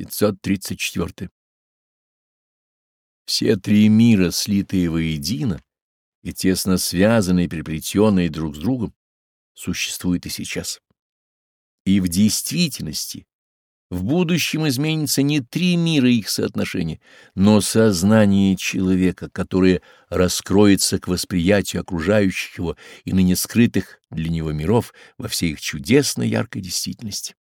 534. Все три мира, слитые воедино и тесно связанные переплетенные друг с другом, существуют и сейчас. И в действительности в будущем изменится не три мира их соотношения, но сознание человека, которое раскроется к восприятию окружающих его и ныне скрытых для него миров во всей их чудесной яркой действительности.